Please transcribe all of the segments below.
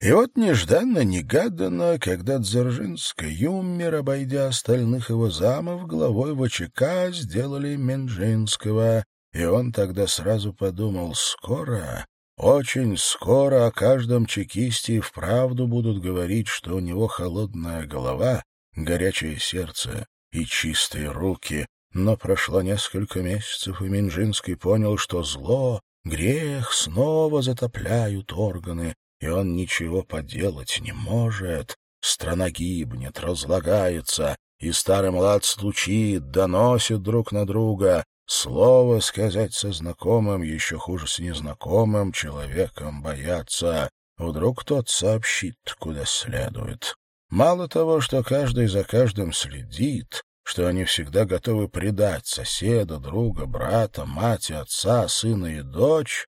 И вот нежданно-негаданно, когда Дзержинский умер, обойдя остальных его замов, главой ВЧК сделали Менжинского, и он тогда сразу подумал, скоро, очень скоро о каждом чекисте и вправду будут говорить, что у него холодная голова, горячее сердце и чистые руки. Но прошло несколько месяцев, и Минжинский понял, что зло, грех снова затопляют органы, и он ничего поделать не может. Страна гибнет, разлагается, и старый млад стучит, доносит друг на друга. Слово сказать со знакомым, еще хуже с незнакомым человеком бояться. Вдруг тот сообщит, куда следует. Мало того, что каждый за каждым следит, что они всегда готовы предать соседа, друга, брата, мать, отца, сына и дочь,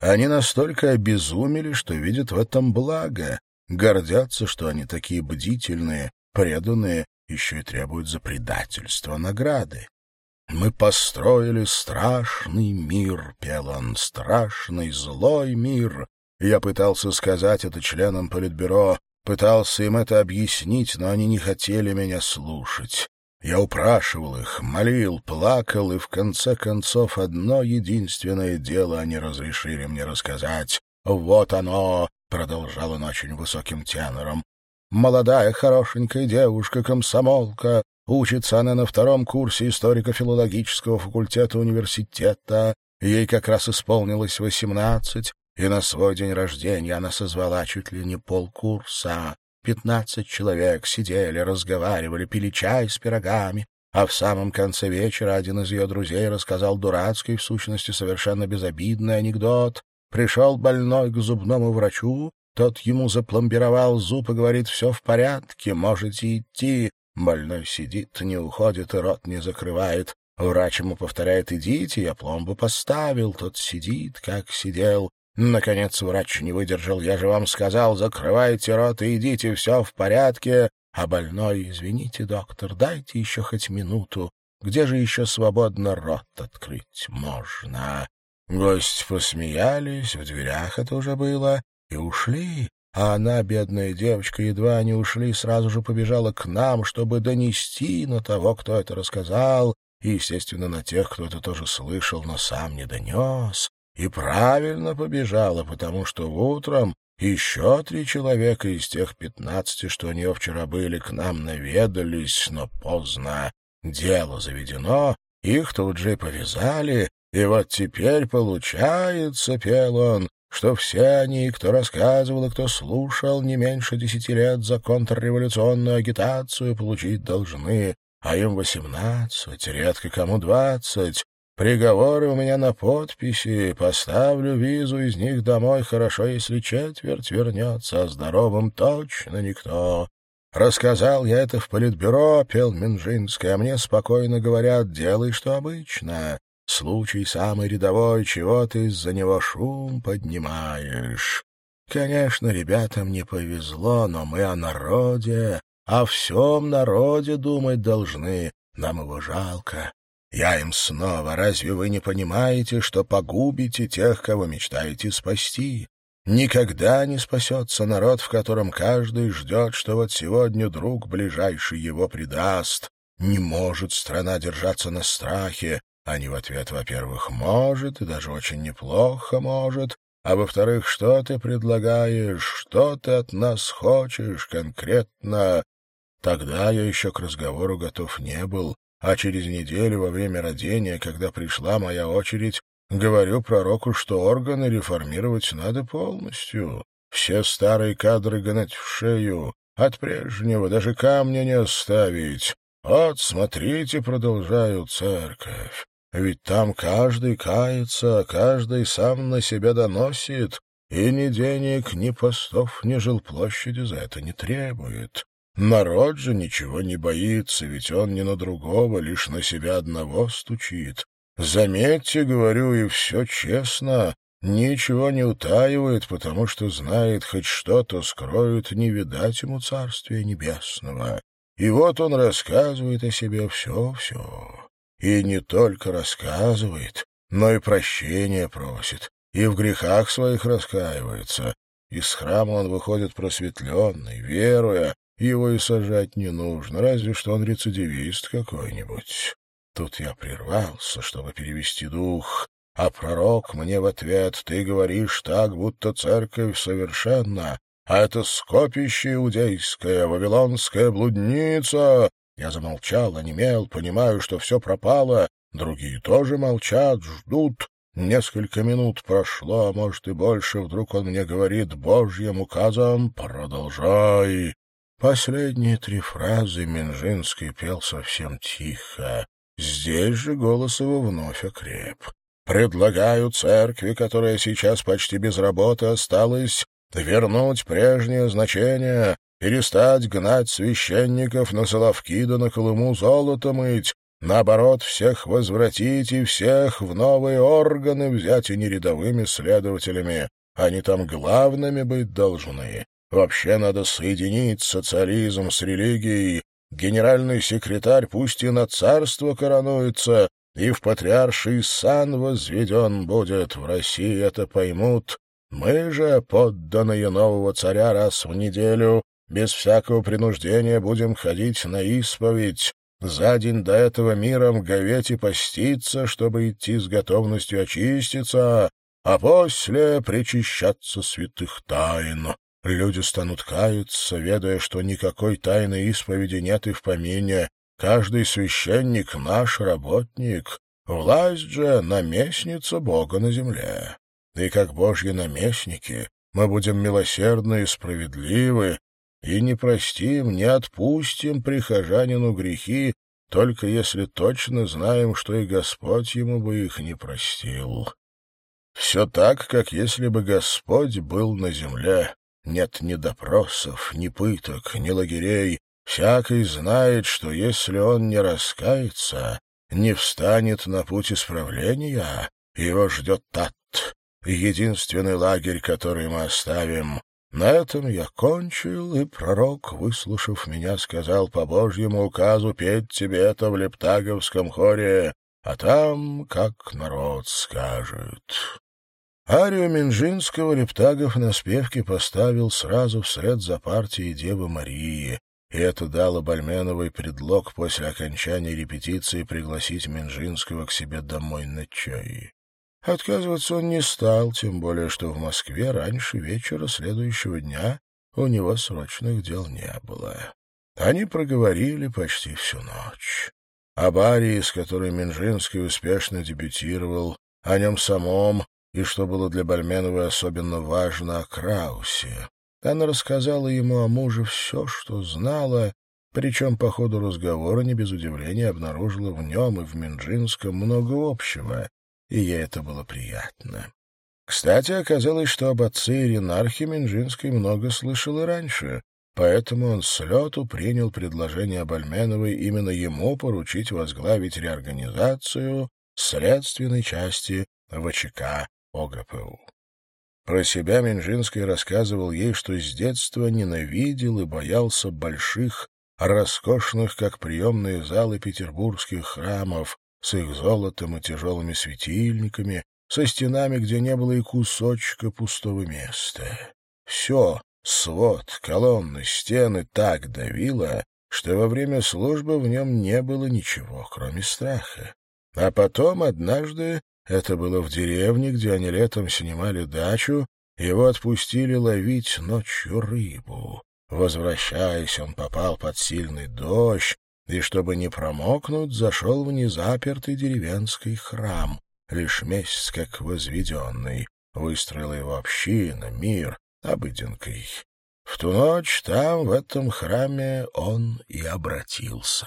они настолько обезумели, что видят в этом благо, гордятся, что они такие бдительные, преданные, еще и требуют за предательство награды. «Мы построили страшный мир», — пел он, — «страшный, злой мир». Я пытался сказать это членам Политбюро, пытался им это объяснить, но они не хотели меня слушать. Я упрашивал их, молил, плакал, и в конце концов одно единственное дело они разрешили мне рассказать. «Вот оно!» — продолжал он очень высоким тенором. «Молодая хорошенькая девушка-комсомолка, учится она на втором курсе историко-филологического факультета университета. Ей как раз исполнилось восемнадцать, и на свой день рождения она созвала чуть ли не полкурса. Пятнадцать человек сидели, разговаривали, пили чай с пирогами, а в самом конце вечера один из ее друзей рассказал дурацкий, в сущности совершенно безобидный анекдот. Пришел больной к зубному врачу, тот ему запломбировал зуб и говорит, все в порядке, можете идти. Больной сидит, не уходит и рот не закрывает. Врач ему повторяет, идите, я пломбу поставил. Тот сидит, как сидел, Наконец врач не выдержал. Я же вам сказал, закрывайте рот и идите, все в порядке. А больной, извините, доктор, дайте еще хоть минуту. Где же еще свободно рот открыть можно? Гости посмеялись, в дверях это уже было, и ушли. А она, бедная девочка, едва они ушли, сразу же побежала к нам, чтобы донести на того, кто это рассказал, и, естественно, на тех, кто это тоже слышал, но сам не донес. И правильно побежала, потому что утром еще три человека из тех пятнадцати, что у нее вчера были, к нам наведались, но поздно. Дело заведено, их тут же повязали, и вот теперь получается, пел он, что все они, кто рассказывал и кто слушал не меньше десяти лет за контрреволюционную агитацию, получить должны, а им восемнадцать, редко кому двадцать, Приговоры у меня на подписи, поставлю визу из них домой, хорошо, если четверть вернется, а здоровым точно никто. Рассказал я это в политбюро, пел Минжинский, а мне спокойно говорят, делай, что обычно. Случай самый рядовой, чего ты из-за него шум поднимаешь. Конечно, ребятам не повезло, но мы о народе, о всем народе думать должны, нам его жалко. Я им снова, разве вы не понимаете, что погубите тех, кого мечтаете спасти? Никогда не спасется народ, в котором каждый ждет, что вот сегодня друг ближайший его предаст. Не может страна держаться на страхе. Они в ответ, во-первых, может, и даже очень неплохо может, а во-вторых, что ты предлагаешь, что ты от нас хочешь конкретно? Тогда я еще к разговору готов не был, а через неделю во время родения, когда пришла моя очередь, говорю пророку, что органы реформировать надо полностью. Все старые кадры гнать в шею, от прежнего даже камня не оставить. Вот, смотрите, продолжаю церковь. Ведь там каждый кается, каждый сам на себя доносит, и ни денег, ни постов, ни жилплощади за это не требует. Народ же ничего не боится, ведь он не на другого, лишь на себя одного стучит. Заметьте, говорю, и все честно, ничего не утаивает, потому что знает, хоть что-то скроет, не видать ему царствия небесного. И вот он рассказывает о себе все-все. И не только рассказывает, но и прощения просит, и в грехах своих раскаивается. Из храма он выходит просветленный, веруя, его и сажать не нужно, разве что он рецидивист какой-нибудь. Тут я прервался, чтобы перевести дух, а пророк мне в ответ, ты говоришь так, будто церковь совершенна, а это скопище иудейское, вавилонская блудница. Я замолчал, онемел, понимаю, что все пропало. Другие тоже молчат, ждут. Несколько минут прошло, а может и больше. Вдруг он мне говорит божьим указом «Продолжай». Последние три фразы Минжинский пел совсем тихо. Здесь же голос его вновь окреп. «Предлагаю церкви, которая сейчас почти без работы осталась, вернуть прежнее значение, перестать гнать священников на Соловки да на Колыму золото мыть, наоборот, всех возвратить и всех в новые органы взять и не рядовыми следователями. Они там главными быть должны. Вообще надо соединить социализм с религией. Генеральный секретарь пусть и на царство коронуется, и в патриарший сан возведен будет. В России это поймут, мы же, подданные нового царя, раз в неделю, без всякого принуждения будем ходить на исповедь, за день до этого миром говеть и поститься, чтобы идти с готовностью очиститься, а после причащаться святых тайн. Люди станут каяться, ведая, что никакой тайной исповеди нет и в помине. Каждый священник — наш работник, власть же — наместница Бога на земле и как божьи наместники мы будем милосердны и справедливы, и не простим, не отпустим прихожанину грехи, только если точно знаем, что и Господь ему бы их не простил. Все так, как если бы Господь был на земле. Нет ни допросов, ни пыток, ни лагерей. Всякий знает, что если он не раскается, не встанет на путь исправления, его ждет ад, единственный лагерь, который мы оставим. На этом я кончил, и пророк, выслушав меня, сказал по Божьему указу петь тебе это в Лептаговском хоре, а там как народ скажет. Арию Минжинского Лептагов на спевке поставил сразу вслед за партией Девы Марии, и это дало Бальменовой предлог после окончания репетиции пригласить Минжинского к себе домой на чай. Отказываться он не стал, тем более, что в Москве раньше вечера следующего дня у него срочных дел не было. Они проговорили почти всю ночь. О Барии, с которой Минжинский успешно дебютировал, о нем самом и, что было для Бальменовой особенно важно, о Краусе. Она рассказала ему о муже все, что знала, причем по ходу разговора не без удивления обнаружила в нем и в Минжинском много общего, и ей это было приятно. Кстати, оказалось, что об отце Иринархе Минжинской много слышал и раньше, поэтому он с лету принял предложение Бальменовой именно ему поручить возглавить реорганизацию следственной части ВЧК ОГПУ. Про себя Минжинский рассказывал ей, что с детства ненавидел и боялся больших, роскошных, как приемные залы петербургских храмов, с их золотом и тяжелыми светильниками, со стенами, где не было и кусочка пустого места. Все, свод, колонны, стены так давило, что во время службы в нем не было ничего, кроме страха. А потом, однажды, это было в деревне, где они летом снимали дачу, его отпустили ловить ночью рыбу. Возвращаясь, он попал под сильный дождь, и, чтобы не промокнуть, зашел в незапертый деревенский храм, лишь месяц как возведенный. Выстроила его община, мир, обыденкой. В ту ночь там, в этом храме, он и обратился.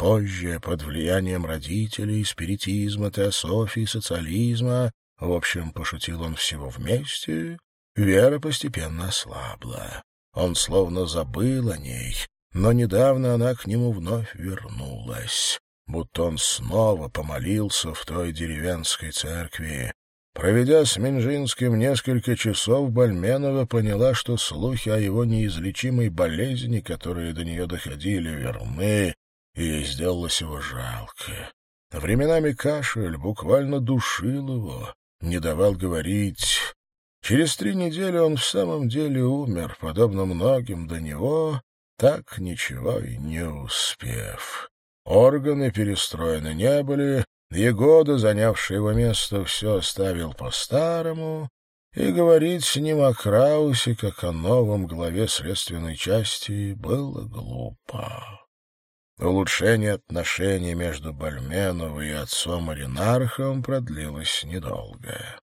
Позже, под влиянием родителей, спиритизма, теософии, социализма, в общем, пошутил он всего вместе, вера постепенно ослабла. Он словно забыл о ней, но недавно она к нему вновь вернулась, будто он снова помолился в той деревенской церкви. Проведя с Минжинским несколько часов, Бальменова поняла, что слухи о его неизлечимой болезни, которые до нее доходили, верны, и ей сделалось его жалко. Временами кашель буквально душил его, не давал говорить. Через три недели он в самом деле умер, подобно многим до него, так ничего и не успев. Органы перестроены не были, Егода, занявший его место, все оставил по-старому, и говорить с ним о Краусе, как о новом главе следственной части, было глупо. Улучшение отношений между Бальменовой и отцом Аринархом продлилось недолго.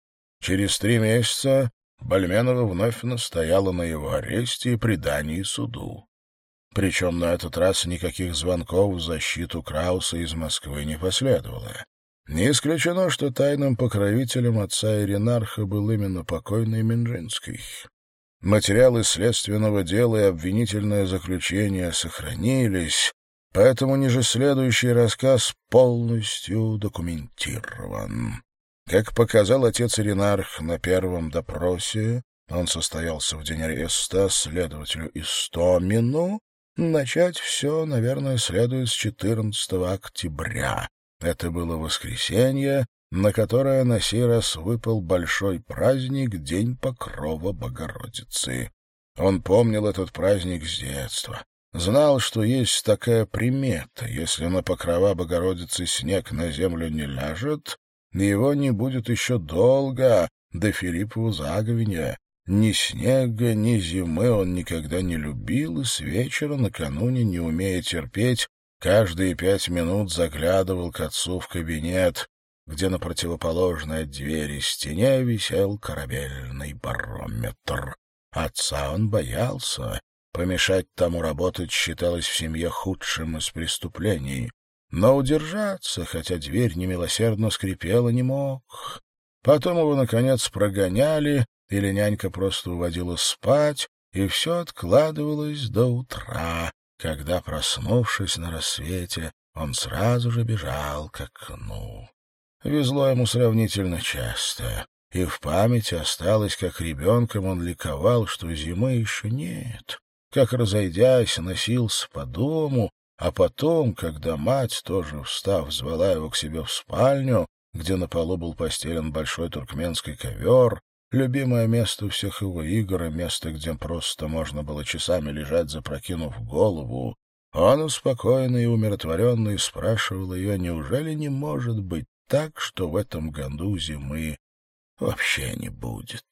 Через три месяца Бальменова вновь настояла на его аресте и предании суду. Причем на этот раз никаких звонков в защиту Крауса из Москвы не последовало. Не исключено, что тайным покровителем отца Иринарха был именно покойный Минжинский. Материалы следственного дела и обвинительное заключение сохранились, Поэтому ниже следующий рассказ полностью документирован. Как показал отец Иринарх на первом допросе, он состоялся в день ареста следователю Истомину, начать все, наверное, следует с 14 октября. Это было воскресенье, на которое на сей раз выпал большой праздник — День Покрова Богородицы. Он помнил этот праздник с детства. Знал, что есть такая примета. Если на покрова Богородицы снег на землю не ляжет, его не будет еще долго до Филиппова заговения. Ни снега, ни зимы он никогда не любил, и с вечера накануне, не умея терпеть, каждые пять минут заглядывал к отцу в кабинет, где на противоположной от двери стене висел корабельный барометр. Отца он боялся, Помешать тому работать считалось в семье худшим из преступлений. Но удержаться, хотя дверь немилосердно скрипела, не мог. Потом его, наконец, прогоняли, или нянька просто уводила спать, и все откладывалось до утра, когда, проснувшись на рассвете, он сразу же бежал к окну. Везло ему сравнительно часто, и в памяти осталось, как ребенком он ликовал, что зимы еще нет, как, разойдясь, носился по дому, а потом, когда мать, тоже встав, звала его к себе в спальню, где на полу был постелен большой туркменский ковер, любимое место всех его игр и место, где просто можно было часами лежать, запрокинув голову, он успокоенно и умиротворенно спрашивал ее, неужели не может быть так, что в этом году зимы вообще не будет.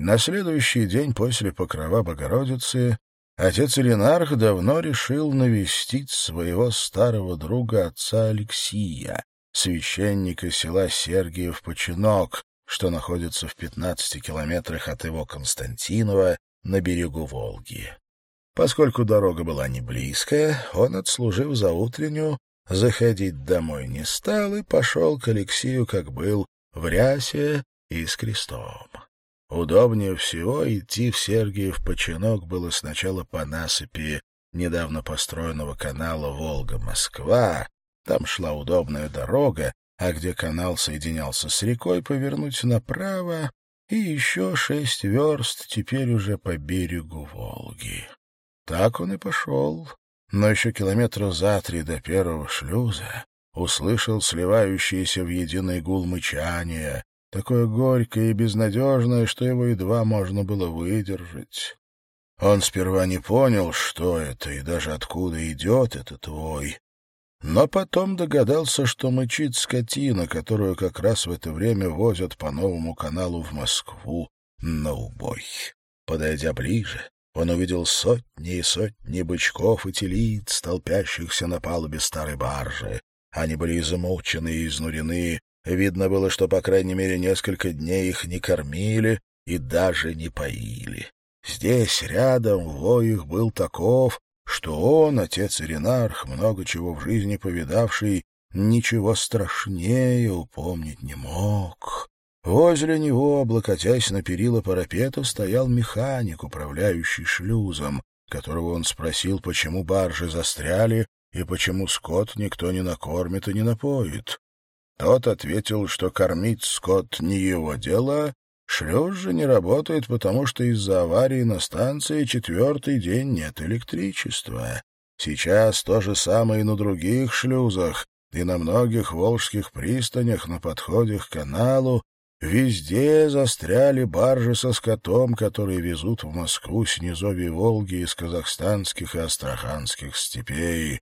На следующий день после покрова Богородицы отец Ленарх давно решил навестить своего старого друга отца Алексия, священника села Сергиев-Починок, что находится в 15 километрах от его Константинова на берегу Волги. Поскольку дорога была не близкая, он, отслужив за утреннюю, заходить домой не стал и пошел к Алексию, как был, в рясе и с крестом. Удобнее всего идти в Сергиев починок было сначала по насыпи недавно построенного канала Волга-Москва. Там шла удобная дорога, а где канал соединялся с рекой, повернуть направо и еще шесть верст теперь уже по берегу Волги. Так он и пошел, но еще километров за три до первого шлюза услышал сливающиеся в единый гул мычания, такое горькое и безнадежное, что его едва можно было выдержать. Он сперва не понял, что это и даже откуда идет этот вой, но потом догадался, что мычит скотина, которую как раз в это время возят по новому каналу в Москву на убой. Подойдя ближе, он увидел сотни и сотни бычков и телиц, толпящихся на палубе старой баржи. Они были измучены и изнурены, Видно было, что, по крайней мере, несколько дней их не кормили и даже не поили. Здесь, рядом, вой был таков, что он, отец Иринарх, много чего в жизни повидавший, ничего страшнее упомнить не мог. Возле него, облокотясь на перила парапета, стоял механик, управляющий шлюзом, которого он спросил, почему баржи застряли и почему скот никто не накормит и не напоит. Тот ответил, что кормить скот не его дело, шлюз же не работает, потому что из-за аварии на станции четвертый день нет электричества. Сейчас то же самое и на других шлюзах, и на многих волжских пристанях на подходе к каналу Везде застряли баржи со скотом, которые везут в Москву с низовья Волги из казахстанских и астраханских степей.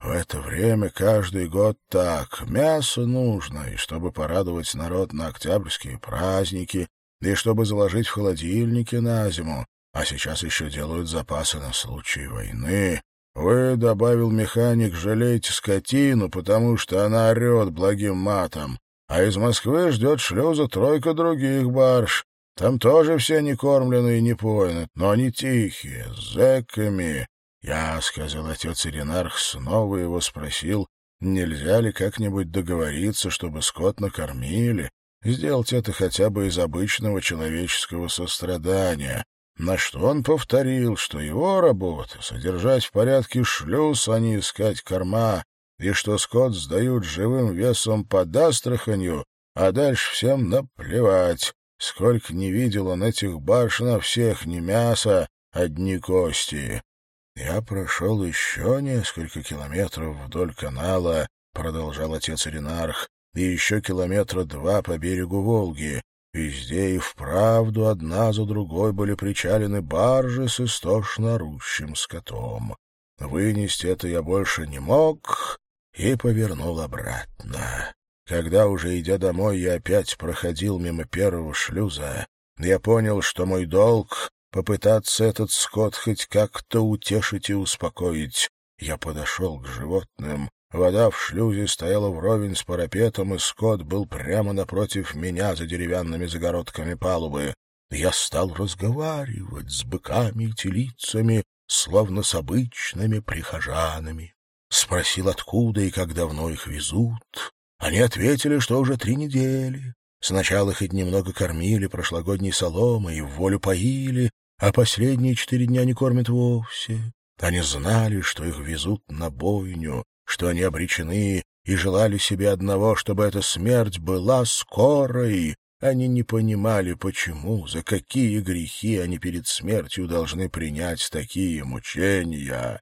В это время каждый год так. Мясо нужно, и чтобы порадовать народ на октябрьские праздники, и чтобы заложить в холодильники на зиму. А сейчас еще делают запасы на случай войны. Вы, — добавил механик, — жалейте скотину, потому что она орет благим матом а из Москвы ждет шлюза тройка других барж. Там тоже все не кормлены и не поины, но они тихие, с зэками. Я, — сказал отец Иринарх, снова его спросил, нельзя ли как-нибудь договориться, чтобы скот накормили, сделать это хотя бы из обычного человеческого сострадания, на что он повторил, что его работа — содержать в порядке шлюз, а не искать корма, и что скот сдают живым весом под Астраханью, а дальше всем наплевать. Сколько не видел он этих баш на всех, не мясо, одни кости. Я прошел еще несколько километров вдоль канала, продолжал отец Ренарх, и еще километра два по берегу Волги. Везде и вправду одна за другой были причалены баржи с истошно орущим скотом. Вынести это я больше не мог, и повернул обратно. Когда уже идя домой, я опять проходил мимо первого шлюза, я понял, что мой долг — попытаться этот скот хоть как-то утешить и успокоить. Я подошел к животным. Вода в шлюзе стояла вровень с парапетом, и скот был прямо напротив меня за деревянными загородками палубы. Я стал разговаривать с быками и телицами, словно с обычными прихожанами. Спросил, откуда и как давно их везут. Они ответили, что уже три недели. Сначала хоть немного кормили прошлогодней соломой и в волю поили, а последние четыре дня не кормят вовсе. Они знали, что их везут на бойню, что они обречены, и желали себе одного, чтобы эта смерть была скорой. Они не понимали, почему, за какие грехи они перед смертью должны принять такие мучения.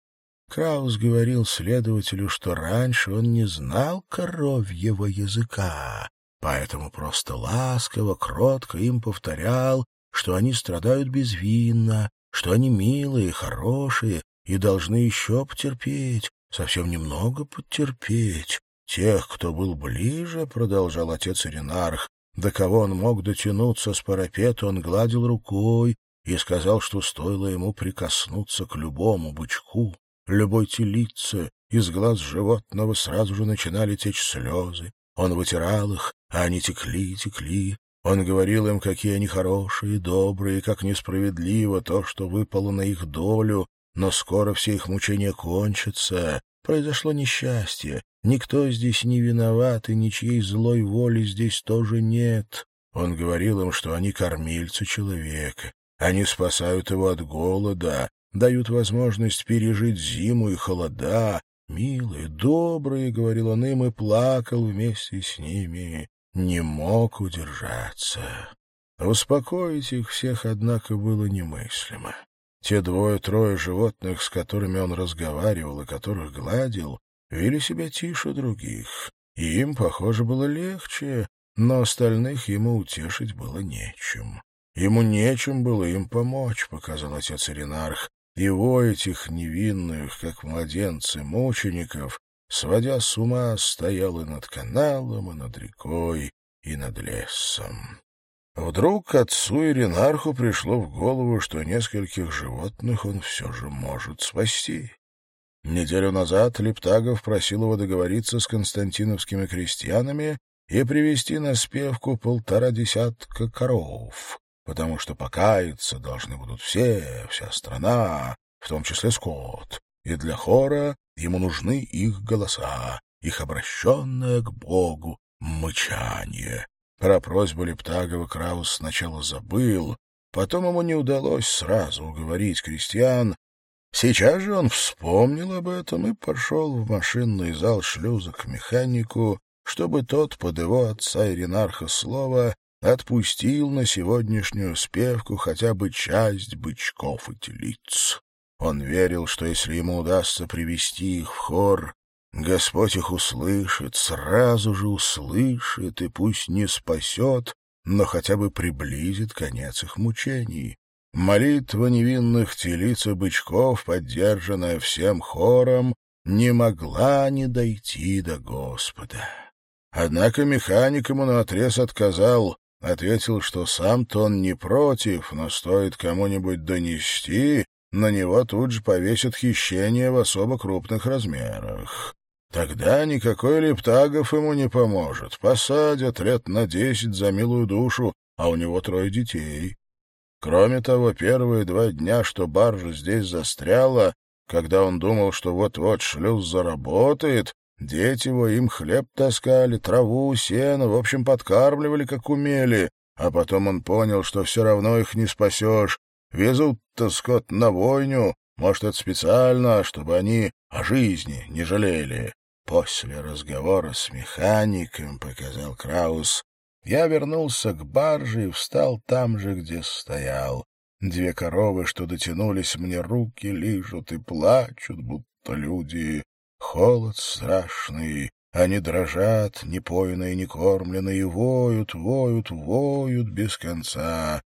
Краус говорил следователю, что раньше он не знал коровьего языка, поэтому просто ласково, кротко им повторял, что они страдают безвинно, что они милые, хорошие и должны еще потерпеть, совсем немного потерпеть. Тех, кто был ближе, — продолжал отец Иринарх, до кого он мог дотянуться с парапета, он гладил рукой и сказал, что стоило ему прикоснуться к любому бычку, любой телице, из глаз животного сразу же начинали течь слезы. Он вытирал их, а они текли текли. Он говорил им, какие они хорошие, добрые, как несправедливо то, что выпало на их долю, но скоро все их мучения кончатся. Произошло несчастье. Никто здесь не виноват, и ничьей злой воли здесь тоже нет. Он говорил им, что они кормильцы человека. Они спасают его от голода, дают возможность пережить зиму и холода. Милые, добрые, — говорил он им, и плакал вместе с ними, не мог удержаться. Успокоить их всех, однако, было немыслимо. Те двое-трое животных, с которыми он разговаривал и которых гладил, вели себя тише других, и им, похоже, было легче, но остальных ему утешить было нечем. Ему нечем было им помочь, — показал отец Иринарх, его этих невинных, как младенцы, мучеников, сводя с ума, стоял и над каналом, и над рекой, и над лесом. Вдруг отцу Иринарху пришло в голову, что нескольких животных он все же может спасти. Неделю назад Лептагов просил его договориться с константиновскими крестьянами и привести на спевку полтора десятка коров потому что покаяться должны будут все, вся страна, в том числе скот, и для хора ему нужны их голоса, их обращенное к Богу мычание. Про просьбу Лептагова Краус сначала забыл, потом ему не удалось сразу уговорить крестьян. Сейчас же он вспомнил об этом и пошел в машинный зал шлюза к механику, чтобы тот под его отца Иринарха слова отпустил на сегодняшнюю спевку хотя бы часть бычков и телиц. Он верил, что если ему удастся привести их в хор, Господь их услышит, сразу же услышит, и пусть не спасет, но хотя бы приблизит конец их мучений. Молитва невинных телиц и бычков, поддержанная всем хором, не могла не дойти до Господа. Однако механик ему наотрез отказал, ответил, что сам-то он не против, но стоит кому-нибудь донести, на него тут же повесят хищение в особо крупных размерах. Тогда никакой Лептагов ему не поможет. Посадят лет на десять за милую душу, а у него трое детей. Кроме того, первые два дня, что баржа здесь застряла, когда он думал, что вот-вот шлюз заработает, дети его им хлеб таскали, траву, сено, в общем, подкармливали, как умели, а потом он понял, что все равно их не спасешь. Везут-то скот на войню, может, это специально, чтобы они о жизни не жалели. После разговора с механиком, — показал Краус, — я вернулся к барже и встал там же, где стоял. Две коровы, что дотянулись мне руки, лижут и плачут, будто люди. Холод страшный, они дрожат, не поиные, не кормленные, воют, воют, воют без конца.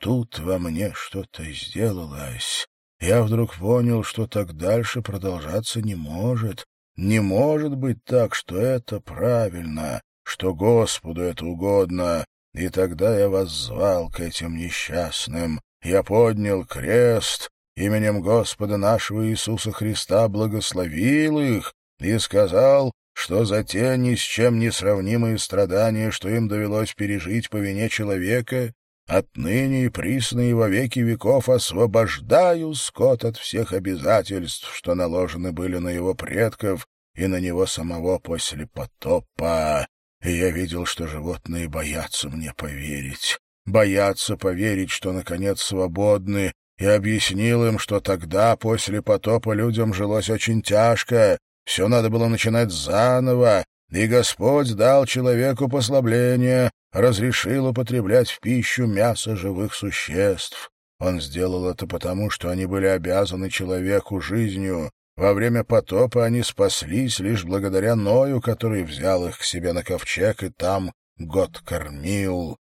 Тут во мне что-то сделалось. Я вдруг понял, что так дальше продолжаться не может. Не может быть так, что это правильно, что Господу это угодно. И тогда я воззвал к этим несчастным. Я поднял крест, именем Господа нашего Иисуса Христа благословил их и сказал, что за те ни с чем не сравнимые страдания, что им довелось пережить по вине человека, Отныне и присно и во веки веков освобождаю скот от всех обязательств, что наложены были на его предков и на него самого после потопа. И я видел, что животные боятся мне поверить, боятся поверить, что, наконец, свободны, и объяснил им, что тогда, после потопа, людям жилось очень тяжко, все надо было начинать заново, и Господь дал человеку послабление, разрешил употреблять в пищу мясо живых существ. Он сделал это потому, что они были обязаны человеку жизнью. Во время потопа они спаслись лишь благодаря Ною, который взял их к себе на ковчег и там год кормил.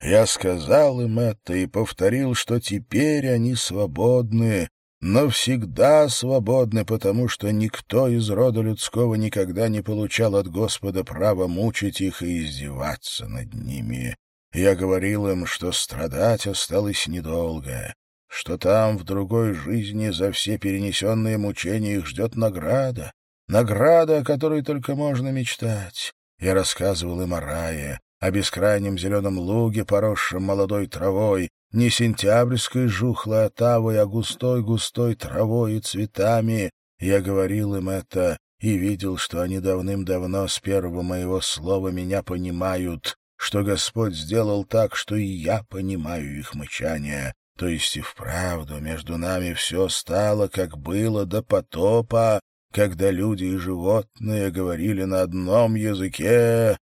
Я сказал им это и повторил, что теперь они свободны, но всегда свободны, потому что никто из рода людского никогда не получал от Господа права мучить их и издеваться над ними. Я говорил им, что страдать осталось недолго, что там, в другой жизни, за все перенесенные мучения их ждет награда, награда, о которой только можно мечтать. Я рассказывал им о рае, о бескрайнем зеленом луге, поросшем молодой травой, не сентябрьской жухлой отавой, а густой-густой травой и цветами. Я говорил им это и видел, что они давным-давно с первого моего слова меня понимают, что Господь сделал так, что и я понимаю их мычание. То есть и вправду между нами все стало, как было до потопа, когда люди и животные говорили на одном языке,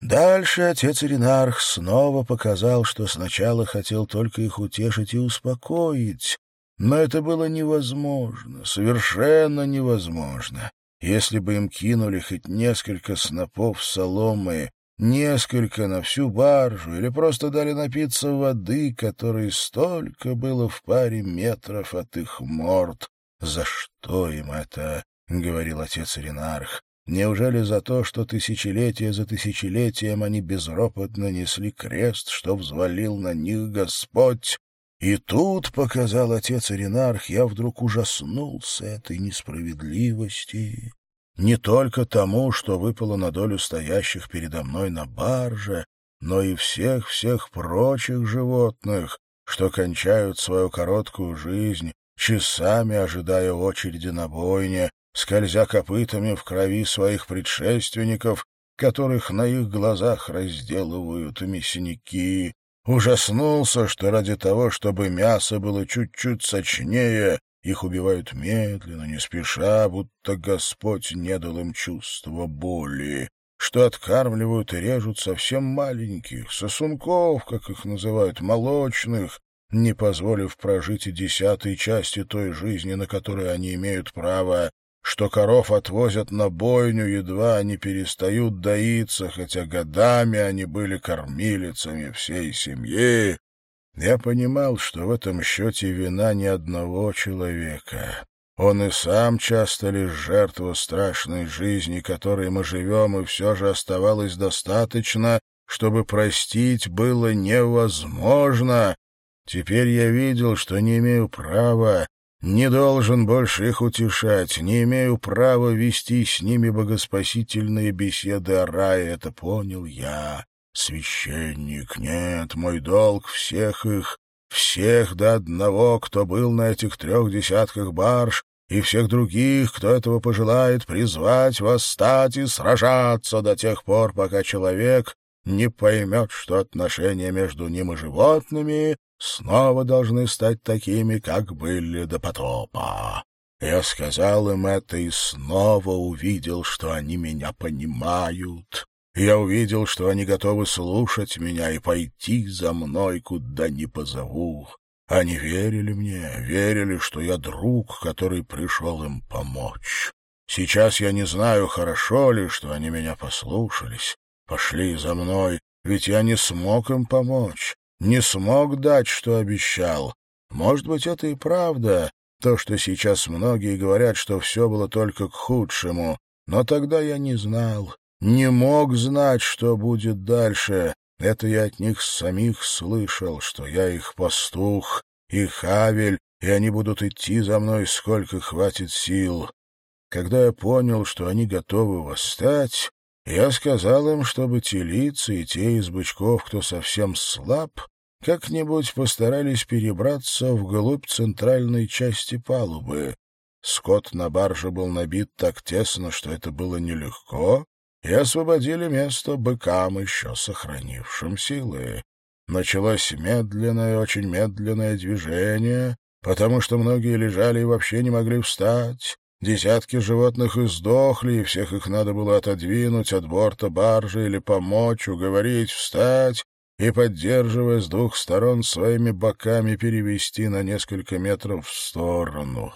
Дальше отец Иринарх снова показал, что сначала хотел только их утешить и успокоить, но это было невозможно, совершенно невозможно. Если бы им кинули хоть несколько снопов соломы, несколько на всю баржу, или просто дали напиться воды, которой столько было в паре метров от их морд. «За что им это?» — говорил отец Иринарх. Неужели за то, что тысячелетия за тысячелетием они безропотно несли крест, что взвалил на них Господь? И тут, — показал отец Иринарх, — я вдруг ужаснулся этой несправедливости. Не только тому, что выпало на долю стоящих передо мной на барже, но и всех-всех прочих животных, что кончают свою короткую жизнь, часами ожидая очереди на бойне, скользя копытами в крови своих предшественников, которых на их глазах разделывают мясники. Ужаснулся, что ради того, чтобы мясо было чуть-чуть сочнее, их убивают медленно, не спеша, будто Господь не дал им чувства боли, что откармливают и режут совсем маленьких, сосунков, как их называют, молочных, не позволив прожить и десятой части той жизни, на которую они имеют право, что коров отвозят на бойню, едва они перестают доиться, хотя годами они были кормилицами всей семьи, я понимал, что в этом счете вина ни одного человека. Он и сам часто лишь жертва страшной жизни, которой мы живем, и все же оставалось достаточно, чтобы простить было невозможно. Теперь я видел, что не имею права не должен больше их утешать, не имею права вести с ними богоспасительные беседы о рае, это понял я. Священник, нет, мой долг всех их, всех до одного, кто был на этих трех десятках барж, и всех других, кто этого пожелает, призвать, восстать и сражаться до тех пор, пока человек не поймет, что отношения между ним и животными снова должны стать такими, как были до потопа. Я сказал им это и снова увидел, что они меня понимают. Я увидел, что они готовы слушать меня и пойти за мной, куда ни позову. Они верили мне, верили, что я друг, который пришел им помочь. Сейчас я не знаю, хорошо ли, что они меня послушались, пошли за мной, ведь я не смог им помочь не смог дать, что обещал. Может быть, это и правда, то, что сейчас многие говорят, что все было только к худшему. Но тогда я не знал, не мог знать, что будет дальше. Это я от них самих слышал, что я их пастух, их авель, и они будут идти за мной, сколько хватит сил. Когда я понял, что они готовы восстать, я сказал им, чтобы те лица и те из бычков, кто совсем слаб, как-нибудь постарались перебраться вглубь центральной части палубы. Скот на барже был набит так тесно, что это было нелегко, и освободили место быкам, еще сохранившим силы. Началось медленное, очень медленное движение, потому что многие лежали и вообще не могли встать. Десятки животных издохли, и всех их надо было отодвинуть от борта баржи или помочь, уговорить встать и, поддерживая с двух сторон своими боками, перевести на несколько метров в сторону.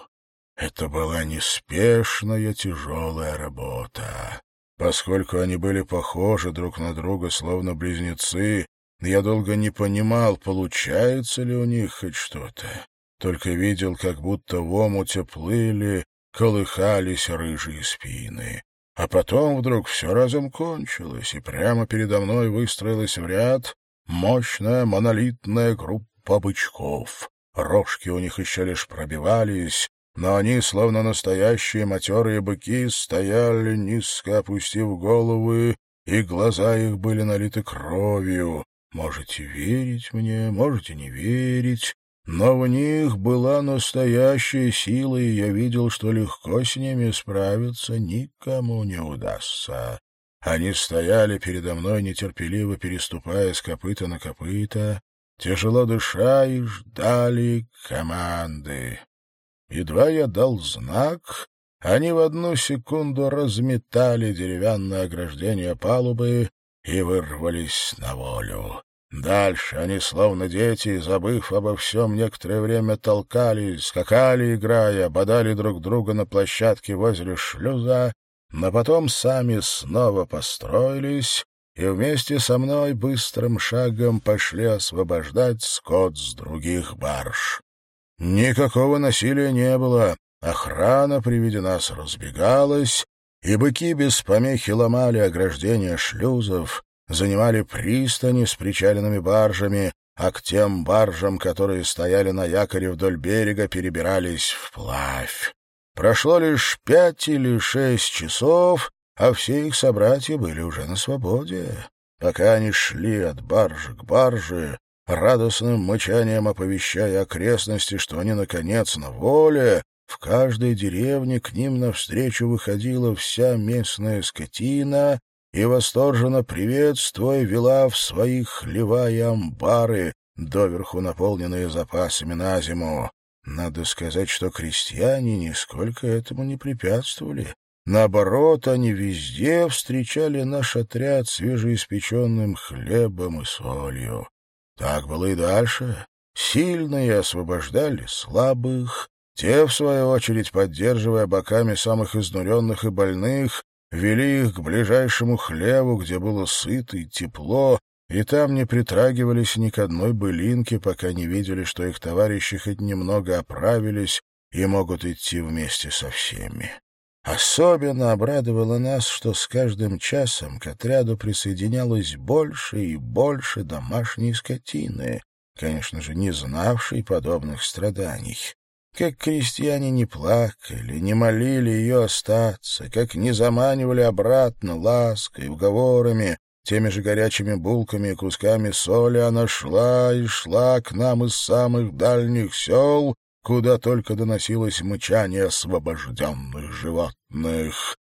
Это была неспешная тяжелая работа. Поскольку они были похожи друг на друга, словно близнецы, я долго не понимал, получается ли у них хоть что-то. Только видел, как будто в омуте плыли колыхались рыжие спины. А потом вдруг все разом кончилось, и прямо передо мной выстроилась в ряд мощная монолитная группа бычков. Рожки у них еще лишь пробивались, но они, словно настоящие матерые быки, стояли, низко опустив головы, и глаза их были налиты кровью. Можете верить мне, можете не верить, но в них была настоящая сила, и я видел, что легко с ними справиться никому не удастся. Они стояли передо мной, нетерпеливо переступая с копыта на копыта, тяжело дыша и ждали команды. Едва я дал знак, они в одну секунду разметали деревянное ограждение палубы и вырвались на волю. Дальше они, словно дети, забыв обо всем, некоторое время толкались, скакали, играя, бодали друг друга на площадке возле шлюза, но потом сами снова построились и вместе со мной быстрым шагом пошли освобождать скот с других барж. Никакого насилия не было, охрана при виде нас разбегалась, и быки без помехи ломали ограждения шлюзов, занимали пристани с причаленными баржами, а к тем баржам, которые стояли на якоре вдоль берега, перебирались вплавь. Прошло лишь пять или шесть часов, а все их собратья были уже на свободе. Пока они шли от баржи к барже, радостным мычанием оповещая окрестности, что они, наконец, на воле, в каждой деревне к ним навстречу выходила вся местная скотина и, восторженно приветствуя, вела в своих хлева и амбары, доверху наполненные запасами на зиму. Надо сказать, что крестьяне нисколько этому не препятствовали. Наоборот, они везде встречали наш отряд свежеиспеченным хлебом и солью. Так было и дальше. Сильные освобождали слабых, Те, в свою очередь, поддерживая боками самых изнуренных и больных, вели их к ближайшему хлеву, где было сыто и тепло, и там не притрагивались ни к одной былинке, пока не видели, что их товарищи хоть немного оправились и могут идти вместе со всеми. Особенно обрадовало нас, что с каждым часом к отряду присоединялось больше и больше домашней скотины, конечно же, не знавшей подобных страданий. Как крестьяне не плакали, не молили ее остаться, как не заманивали обратно лаской, уговорами, теми же горячими булками и кусками соли она шла и шла к нам из самых дальних сел, куда только доносилось мычание освобожденных животных.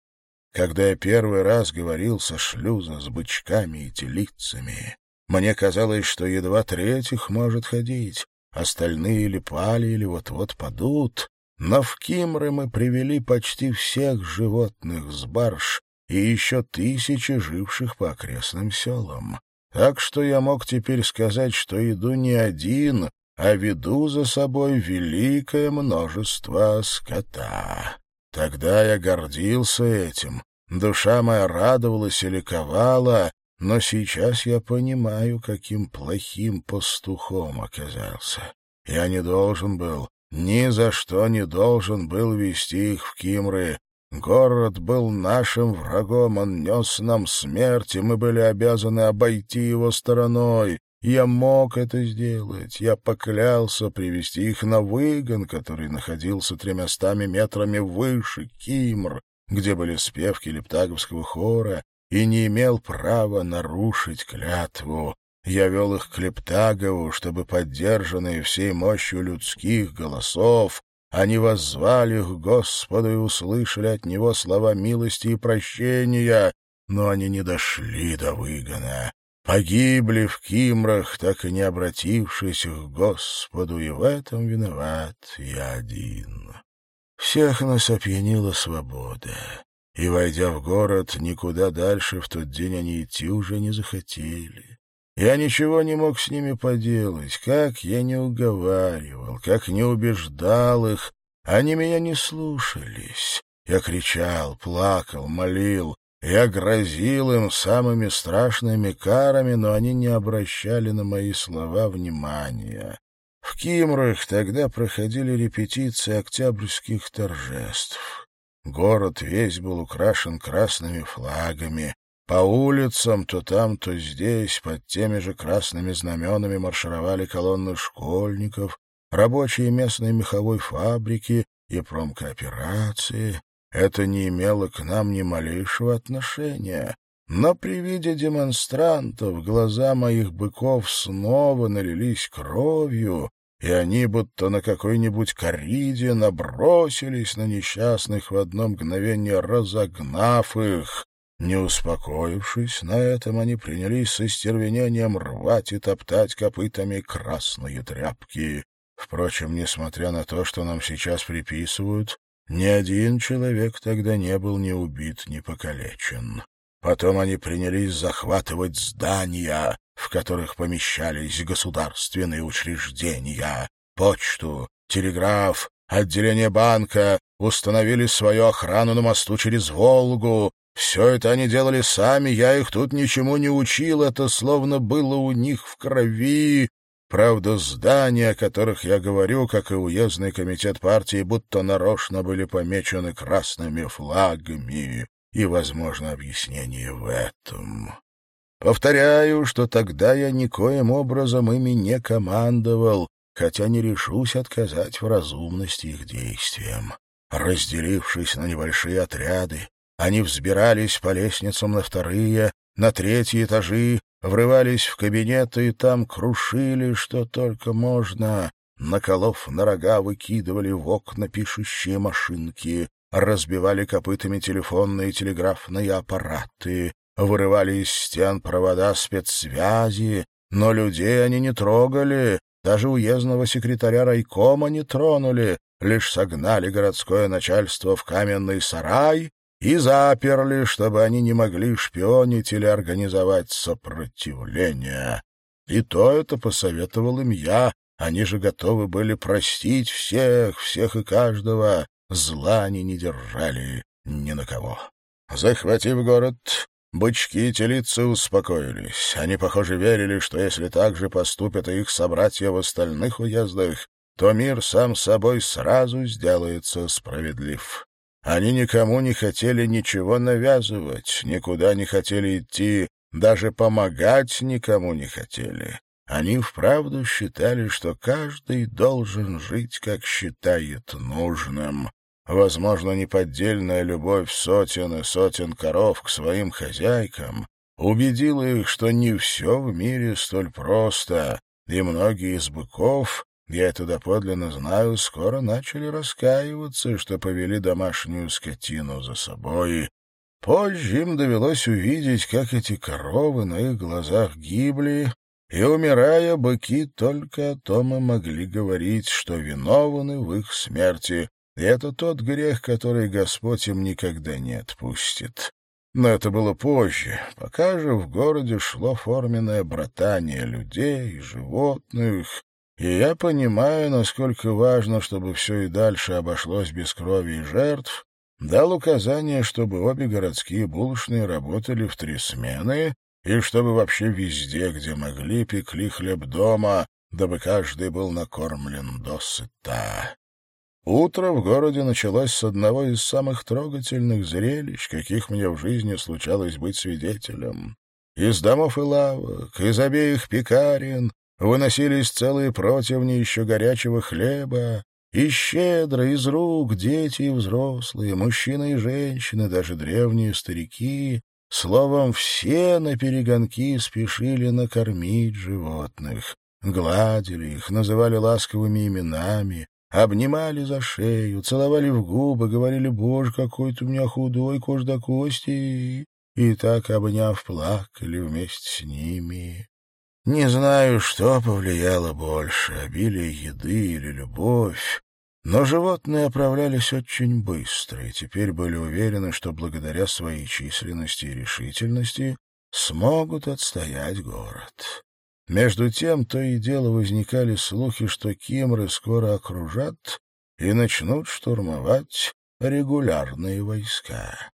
Когда я первый раз говорил со шлюза с бычками и телицами, мне казалось, что едва треть их может ходить, остальные или пали, или вот-вот падут. Но в Кимры мы привели почти всех животных с барж, и еще тысячи живших по окрестным селам. Так что я мог теперь сказать, что иду не один, а веду за собой великое множество скота. Тогда я гордился этим, душа моя радовалась и ликовала, но сейчас я понимаю, каким плохим пастухом оказался. Я не должен был, ни за что не должен был вести их в Кимры, Город был нашим врагом, он нес нам смерть, и мы были обязаны обойти его стороной. Я мог это сделать. Я поклялся привести их на выгон, который находился тремястами метрами выше Кимр, где были спевки лептаговского хора, и не имел права нарушить клятву. Я вел их к Лептагову, чтобы, поддержанные всей мощью людских голосов, они воззвали к Господу и услышали от Него слова милости и прощения, но они не дошли до выгона. Погибли в Кимрах, так и не обратившись к Господу, и в этом виноват я один. Всех нас опьянила свобода, и, войдя в город, никуда дальше в тот день они идти уже не захотели. Я ничего не мог с ними поделать, как я не уговаривал, как не убеждал их, они меня не слушались. Я кричал, плакал, молил, я грозил им самыми страшными карами, но они не обращали на мои слова внимания. В Кимрах тогда проходили репетиции октябрьских торжеств. Город весь был украшен красными флагами, по улицам то там, то здесь под теми же красными знаменами маршировали колонны школьников, рабочие местной меховой фабрики и промкооперации. Это не имело к нам ни малейшего отношения. Но при виде демонстрантов глаза моих быков снова налились кровью, и они, будто на какой-нибудь кориде, набросились на несчастных в одно мгновение, разогнав их. Не успокоившись на этом, они принялись с истервенением рвать и топтать копытами красные тряпки. Впрочем, несмотря на то, что нам сейчас приписывают, ни один человек тогда не был ни убит, ни покалечен. Потом они принялись захватывать здания, в которых помещались государственные учреждения, почту, телеграф, отделение банка, установили свою охрану на мосту через Волгу, все это они делали сами, я их тут ничему не учил, это словно было у них в крови. Правда, здания, о которых я говорю, как и уездный комитет партии, будто нарочно были помечены красными флагами, и, возможно, объяснение в этом. Повторяю, что тогда я никоим образом ими не командовал, хотя не решусь отказать в разумности их действиям. Разделившись на небольшие отряды, они взбирались по лестницам на вторые, на третьи этажи, врывались в кабинеты и там крушили, что только можно. Наколов на рога выкидывали в окна пишущие машинки, разбивали копытами телефонные и телеграфные аппараты, вырывали из стен провода спецсвязи, но людей они не трогали, даже уездного секретаря райкома не тронули, лишь согнали городское начальство в каменный сарай и заперли, чтобы они не могли шпионить или организовать сопротивление. И то это посоветовал им я, Они же готовы были простить всех, всех и каждого. Зла они не держали ни на кого. Захватив город, бычки и телицы успокоились. Они, похоже, верили, что если так же поступят и их собратья в остальных уездах, то мир сам собой сразу сделается справедлив. Они никому не хотели ничего навязывать, никуда не хотели идти, даже помогать никому не хотели. Они вправду считали, что каждый должен жить, как считает нужным. Возможно, неподдельная любовь сотен и сотен коров к своим хозяйкам убедила их, что не все в мире столь просто, и многие из быков я это доподлинно знаю, скоро начали раскаиваться, что повели домашнюю скотину за собой. Позже им довелось увидеть, как эти коровы на их глазах гибли, и, умирая, быки только о том и могли говорить, что винованы в их смерти, это тот грех, который Господь им никогда не отпустит. Но это было позже, пока же в городе шло форменное братание людей животных, и я понимаю, насколько важно, чтобы все и дальше обошлось без крови и жертв, дал указание, чтобы обе городские булочные работали в три смены и чтобы вообще везде, где могли, пекли хлеб дома, дабы каждый был накормлен досыта. Утро в городе началось с одного из самых трогательных зрелищ, каких мне в жизни случалось быть свидетелем. Из домов и лавок, из обеих пекарен, Выносились целые противни еще горячего хлеба, и щедро из рук дети и взрослые, мужчины и женщины, даже древние старики, словом, все на перегонки спешили накормить животных, гладили их, называли ласковыми именами, обнимали за шею, целовали в губы, говорили «Боже, какой ты у меня худой, кожа до кости!» и так, обняв, плакали вместе с ними. Не знаю, что повлияло больше, обилие еды или любовь, но животные оправлялись очень быстро и теперь были уверены, что благодаря своей численности и решительности смогут отстоять город. Между тем, то и дело возникали слухи, что кимры скоро окружат и начнут штурмовать регулярные войска.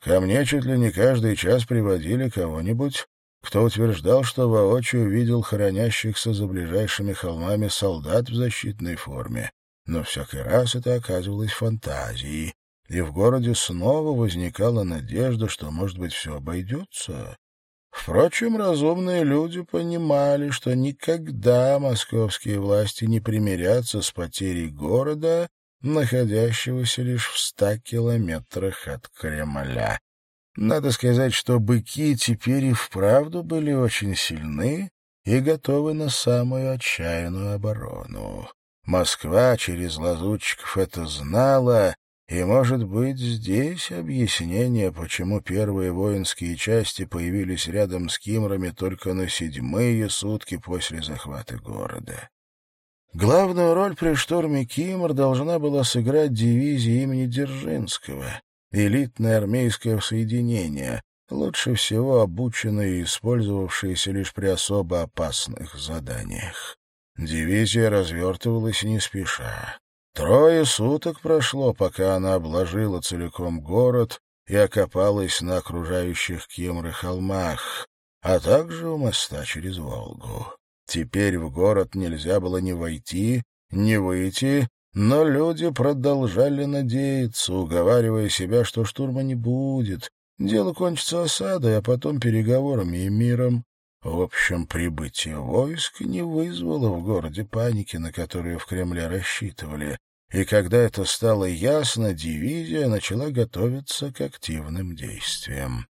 Ко мне чуть ли не каждый час приводили кого-нибудь, кто утверждал, что воочию видел хранящихся за ближайшими холмами солдат в защитной форме. Но всякий раз это оказывалось фантазией, и в городе снова возникала надежда, что, может быть, все обойдется. Впрочем, разумные люди понимали, что никогда московские власти не примирятся с потерей города, находящегося лишь в ста километрах от Кремля. Надо сказать, что быки теперь и вправду были очень сильны и готовы на самую отчаянную оборону. Москва через лазутчиков это знала, и, может быть, здесь объяснение, почему первые воинские части появились рядом с Кимрами только на седьмые сутки после захвата города. Главную роль при штурме Кимр должна была сыграть дивизия имени Дзержинского, элитное армейское соединение, лучше всего обученное и использовавшееся лишь при особо опасных заданиях. Дивизия развертывалась не спеша. Трое суток прошло, пока она обложила целиком город и окопалась на окружающих Кемры холмах, а также у моста через Волгу. Теперь в город нельзя было ни войти, ни выйти, но люди продолжали надеяться, уговаривая себя, что штурма не будет. Дело кончится осадой, а потом переговорами и миром. В общем, прибытие войск не вызвало в городе паники, на которую в Кремле рассчитывали. И когда это стало ясно, дивизия начала готовиться к активным действиям.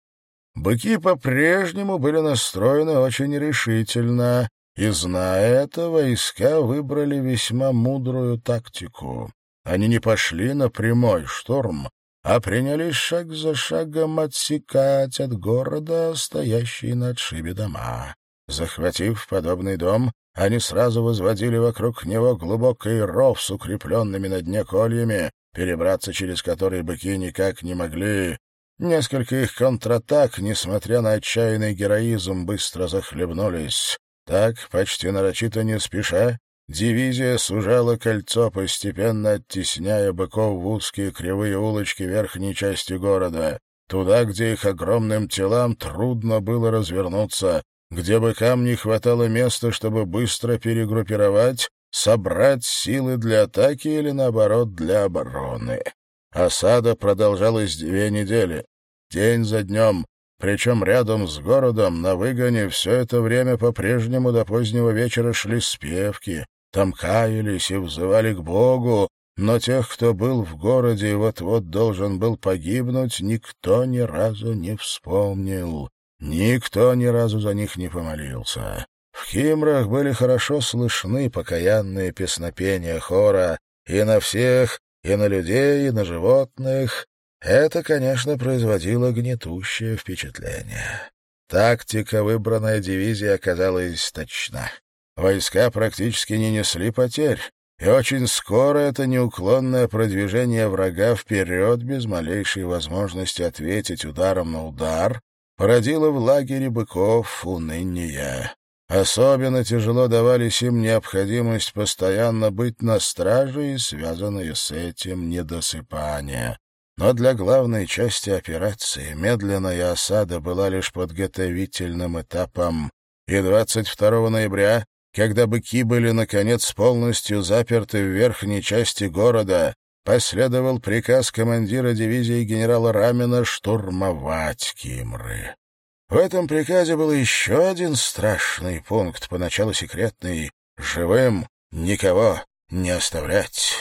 Быки по-прежнему были настроены очень решительно. И, зная это, войска выбрали весьма мудрую тактику. Они не пошли на прямой штурм, а принялись шаг за шагом отсекать от города стоящие на отшибе дома. Захватив подобный дом, они сразу возводили вокруг него глубокий ров с укрепленными на дне кольями, перебраться через которые быки никак не могли. Несколько их контратак, несмотря на отчаянный героизм, быстро захлебнулись. Так, почти нарочито не спеша, Дивизия сужала кольцо, постепенно оттесняя быков в узкие кривые улочки верхней части города, туда, где их огромным телам трудно было развернуться, где быкам не хватало места, чтобы быстро перегруппировать, собрать силы для атаки или, наоборот, для обороны. Осада продолжалась две недели, день за днем, причем рядом с городом на выгоне все это время по-прежнему до позднего вечера шли спевки, там каялись и взывали к Богу, но тех, кто был в городе и вот-вот должен был погибнуть, никто ни разу не вспомнил. Никто ни разу за них не помолился. В Химрах были хорошо слышны покаянные песнопения хора и на всех, и на людей, и на животных. Это, конечно, производило гнетущее впечатление. Тактика, выбранная дивизией, оказалась точна. Войска практически не несли потерь, и очень скоро это неуклонное продвижение врага вперед без малейшей возможности ответить ударом на удар породило в лагере быков уныние. Особенно тяжело давались им необходимость постоянно быть на страже и связанные с этим недосыпания. Но для главной части операции медленная осада была лишь подготовительным этапом, и 22 ноября, когда быки были, наконец, полностью заперты в верхней части города, последовал приказ командира дивизии генерала Рамина штурмовать Кимры. В этом приказе был еще один страшный пункт, поначалу секретный — живым никого не оставлять.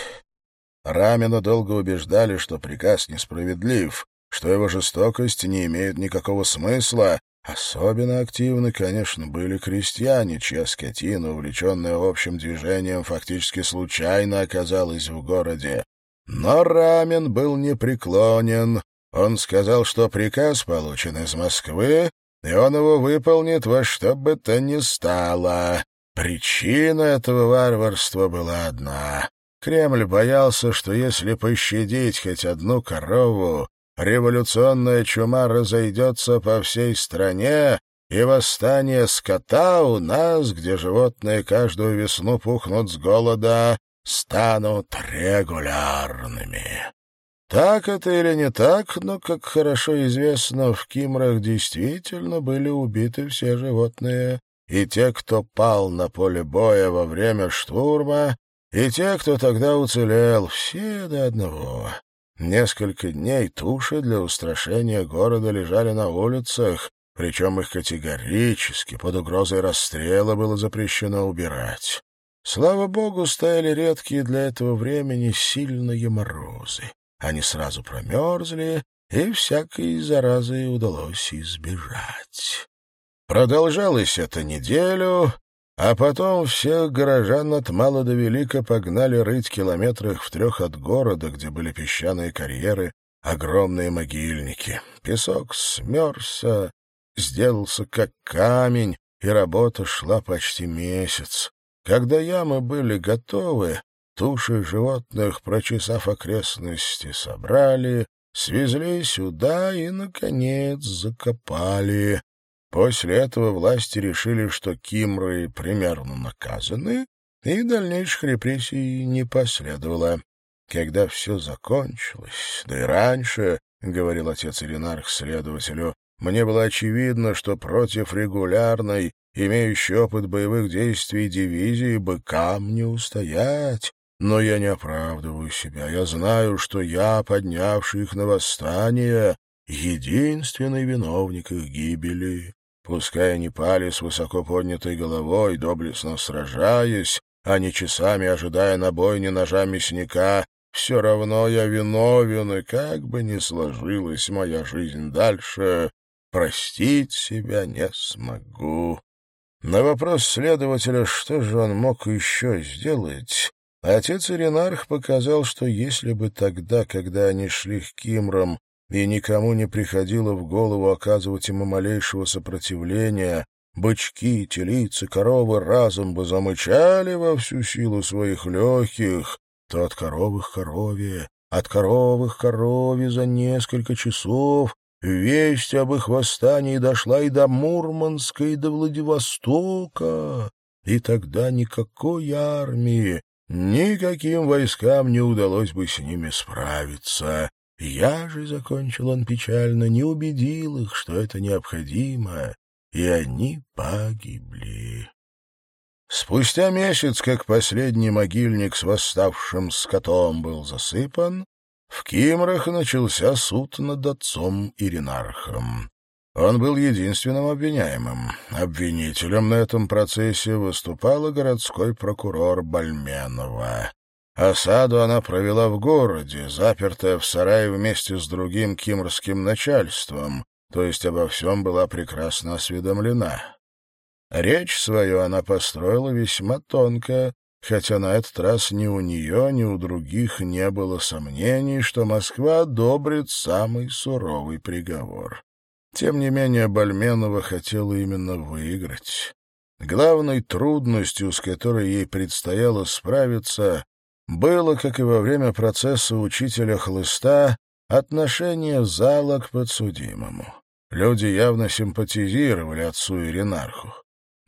Рамина долго убеждали, что приказ несправедлив, что его жестокость не имеет никакого смысла. Особенно активны, конечно, были крестьяне, чья скотина, увлеченная общим движением, фактически случайно оказалась в городе. Но Рамен был непреклонен. Он сказал, что приказ получен из Москвы, и он его выполнит во что бы то ни стало. Причина этого варварства была одна. Кремль боялся, что если пощадить хоть одну корову, революционная чума разойдется по всей стране, и восстание скота у нас, где животные каждую весну пухнут с голода, станут регулярными. Так это или не так, но, как хорошо известно, в Кимрах действительно были убиты все животные, и те, кто пал на поле боя во время штурма, и те, кто тогда уцелел, все до одного. Несколько дней туши для устрашения города лежали на улицах, причем их категорически под угрозой расстрела было запрещено убирать. Слава богу, стояли редкие для этого времени сильные морозы. Они сразу промерзли, и всякой заразы удалось избежать. Продолжалось это неделю, а потом всех горожан от мала до велика погнали рыть километрах в трех от города, где были песчаные карьеры, огромные могильники. Песок смерзся, сделался как камень, и работа шла почти месяц. Когда ямы были готовы, Туши животных, прочесав окрестности, собрали, свезли сюда и, наконец, закопали. После этого власти решили, что кимры примерно наказаны, и дальнейших репрессий не последовало. Когда все закончилось, да и раньше, — говорил отец Иринарх следователю, — мне было очевидно, что против регулярной, имеющей опыт боевых действий дивизии, быкам не устоять, но я не оправдываю себя. Я знаю, что я, поднявший их на восстание, единственный виновник их гибели. Пускай они пали с высоко поднятой головой, доблестно сражаясь, а не часами ожидая на бойне ножа мясника, все равно я виновен, и как бы ни сложилась моя жизнь дальше, простить себя не смогу. На вопрос следователя, что же он мог еще сделать, Отец Иринарх показал, что если бы тогда, когда они шли к Кимрам, и никому не приходило в голову оказывать ему малейшего сопротивления, бычки, телицы, коровы разом бы замычали во всю силу своих легких, то от коровы к корове, от коровы к корове за несколько часов весть об их восстании дошла и до Мурманска, и до Владивостока, и тогда никакой армии, никаким войскам не удалось бы с ними справиться. Я же, — закончил он печально, — не убедил их, что это необходимо, и они погибли. Спустя месяц, как последний могильник с восставшим скотом был засыпан, в Кимрах начался суд над отцом Иринархом. Он был единственным обвиняемым. Обвинителем на этом процессе выступала городской прокурор Бальменова. Осаду она провела в городе, запертая в сарае вместе с другим кимрским начальством, то есть обо всем была прекрасно осведомлена. Речь свою она построила весьма тонко, хотя на этот раз ни у нее, ни у других не было сомнений, что Москва одобрит самый суровый приговор. Тем не менее, Бальменова хотела именно выиграть. Главной трудностью, с которой ей предстояло справиться, было, как и во время процесса учителя хлыста, отношение зала к подсудимому. Люди явно симпатизировали отцу Иринарху.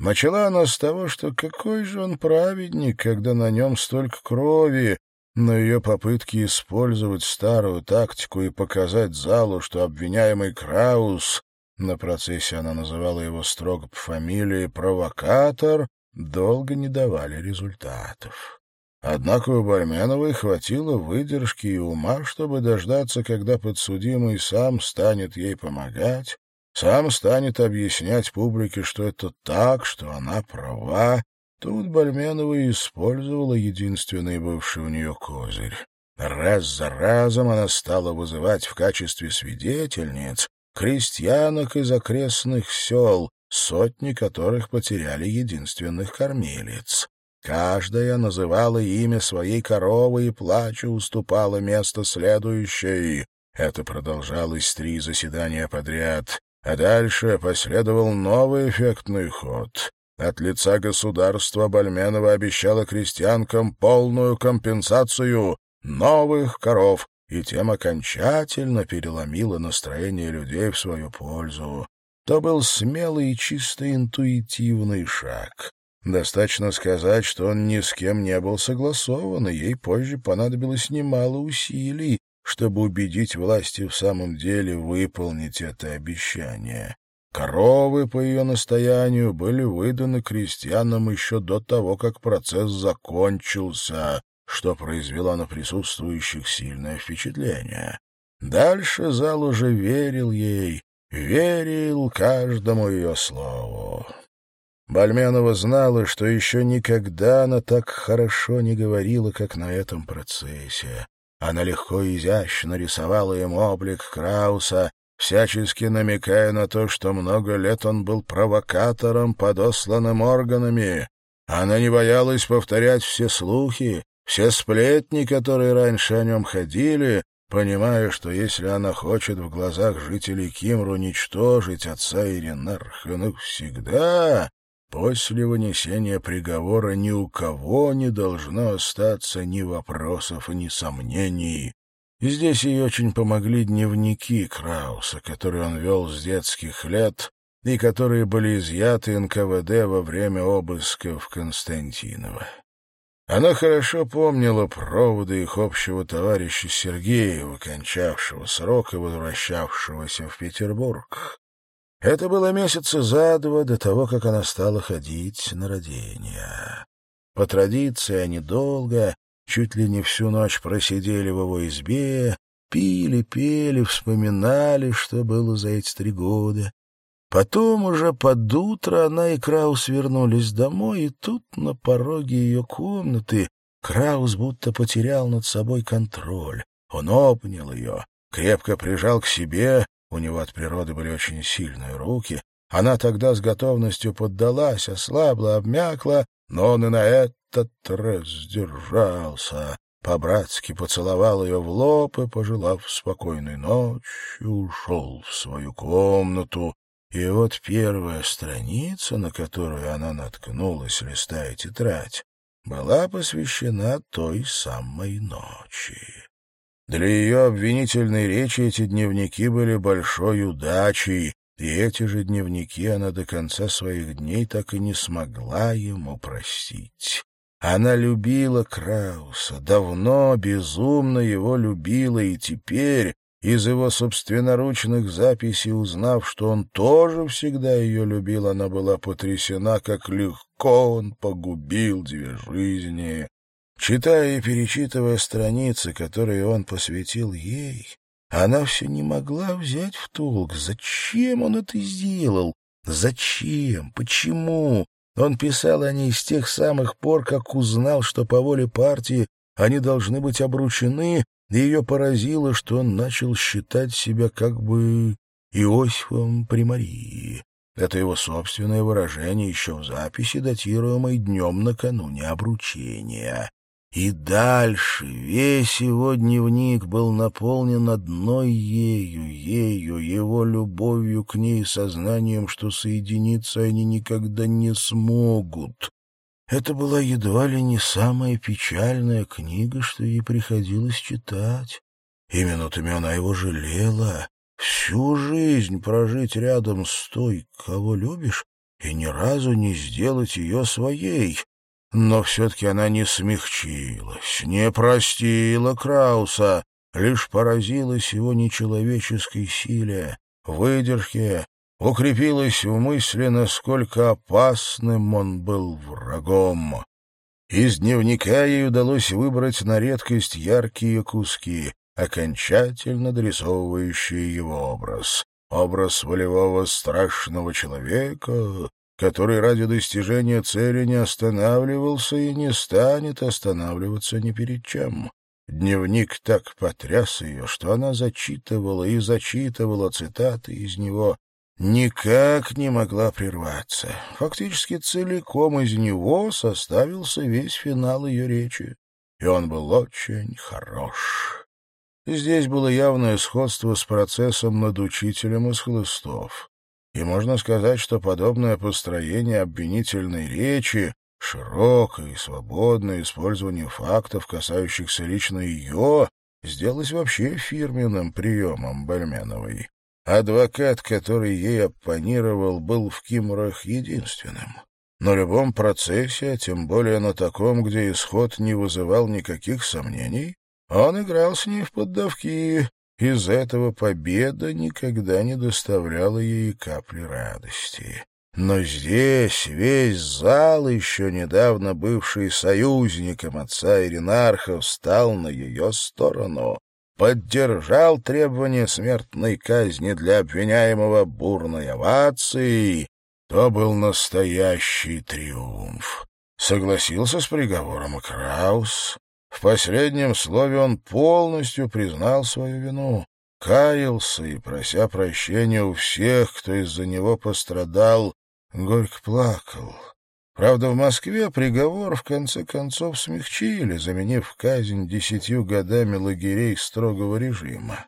Начала она с того, что какой же он праведник, когда на нем столько крови, но ее попытки использовать старую тактику и показать залу, что обвиняемый Краус, на процессе она называла его строго по фамилии «провокатор», долго не давали результатов. Однако у Бальменовой хватило выдержки и ума, чтобы дождаться, когда подсудимый сам станет ей помогать, сам станет объяснять публике, что это так, что она права, Тут Бальменова использовала единственный бывший у нее козырь. Раз за разом она стала вызывать в качестве свидетельниц крестьянок из окрестных сел, сотни которых потеряли единственных кормилец. Каждая называла имя своей коровы и, плача, уступала место следующей. Это продолжалось три заседания подряд, а дальше последовал новый эффектный ход. От лица государства Бальменова обещала крестьянкам полную компенсацию новых коров и тем окончательно переломила настроение людей в свою пользу. То был смелый и чисто интуитивный шаг. Достаточно сказать, что он ни с кем не был согласован, и ей позже понадобилось немало усилий, чтобы убедить власти в самом деле выполнить это обещание. Коровы, по ее настоянию, были выданы крестьянам еще до того, как процесс закончился, что произвело на присутствующих сильное впечатление. Дальше зал уже верил ей, верил каждому ее слову. Бальменова знала, что еще никогда она так хорошо не говорила, как на этом процессе. Она легко и изящно рисовала им облик Крауса, всячески намекая на то, что много лет он был провокатором, подосланным органами. Она не боялась повторять все слухи, все сплетни, которые раньше о нем ходили, понимая, что если она хочет в глазах жителей Кимру уничтожить отца Иринарха навсегда, после вынесения приговора ни у кого не должно остаться ни вопросов, ни сомнений. И здесь ей очень помогли дневники Крауса, которые он вел с детских лет и которые были изъяты НКВД во время обыска в Константиново. Она хорошо помнила проводы их общего товарища Сергея, выкончавшего срок и возвращавшегося в Петербург. Это было месяца за два до того, как она стала ходить на родения. По традиции они долго, чуть ли не всю ночь просидели в его избе, пили, пели, вспоминали, что было за эти три года. Потом уже под утро она и Краус вернулись домой, и тут на пороге ее комнаты Краус будто потерял над собой контроль. Он обнял ее, крепко прижал к себе, у него от природы были очень сильные руки. Она тогда с готовностью поддалась, ослабла, обмякла, но он и на это этот раз сдержался, по-братски поцеловал ее в лоб и, пожелав спокойной ночи, ушел в свою комнату. И вот первая страница, на которую она наткнулась, листая тетрадь, была посвящена той самой ночи. Для ее обвинительной речи эти дневники были большой удачей, и эти же дневники она до конца своих дней так и не смогла ему простить. Она любила Крауса, давно, безумно его любила, и теперь, из его собственноручных записей узнав, что он тоже всегда ее любил, она была потрясена, как легко он погубил две жизни. Читая и перечитывая страницы, которые он посвятил ей, она все не могла взять в толк, зачем он это сделал, зачем, почему, он писал о ней с тех самых пор, как узнал, что по воле партии они должны быть обручены, и ее поразило, что он начал считать себя как бы Иосифом при Марии. Это его собственное выражение еще в записи, датируемой днем накануне обручения. И дальше весь его дневник был наполнен одной ею, ею, его любовью к ней, сознанием, что соединиться они никогда не смогут. Это была едва ли не самая печальная книга, что ей приходилось читать. И минутами она его жалела. Всю жизнь прожить рядом с той, кого любишь, и ни разу не сделать ее своей. Но все-таки она не смягчилась, не простила Крауса, лишь поразилась его нечеловеческой силе, выдержке, укрепилась в мысли, насколько опасным он был врагом. Из дневника ей удалось выбрать на редкость яркие куски, окончательно дорисовывающие его образ. Образ волевого страшного человека, который ради достижения цели не останавливался и не станет останавливаться ни перед чем. Дневник так потряс ее, что она зачитывала и зачитывала цитаты из него, никак не могла прерваться. Фактически целиком из него составился весь финал ее речи, и он был очень хорош. Здесь было явное сходство с процессом над учителем из хлыстов. И можно сказать, что подобное построение обвинительной речи, широкое и свободное использование фактов, касающихся лично ее, сделалось вообще фирменным приемом Бальменовой. Адвокат, который ей оппонировал, был в Кимрах единственным. На любом процессе, а тем более на таком, где исход не вызывал никаких сомнений, он играл с ней в поддавки, из этого победа никогда не доставляла ей капли радости. Но здесь весь зал, еще недавно бывший союзником отца Иринарха, встал на ее сторону, поддержал требования смертной казни для обвиняемого бурной овацией. То был настоящий триумф. Согласился с приговором Краус, в последнем слове он полностью признал свою вину, каялся и, прося прощения у всех, кто из-за него пострадал, горько плакал. Правда, в Москве приговор в конце концов смягчили, заменив казнь десятью годами лагерей строгого режима.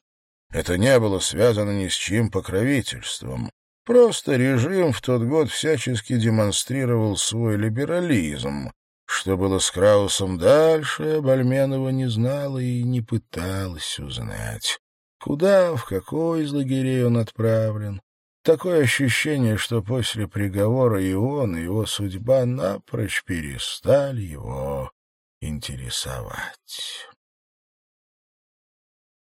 Это не было связано ни с чьим покровительством. Просто режим в тот год всячески демонстрировал свой либерализм, что было с Краусом дальше, Бальменова не знала и не пыталась узнать. Куда, в какой из лагерей он отправлен? Такое ощущение, что после приговора и он, и его судьба напрочь перестали его интересовать.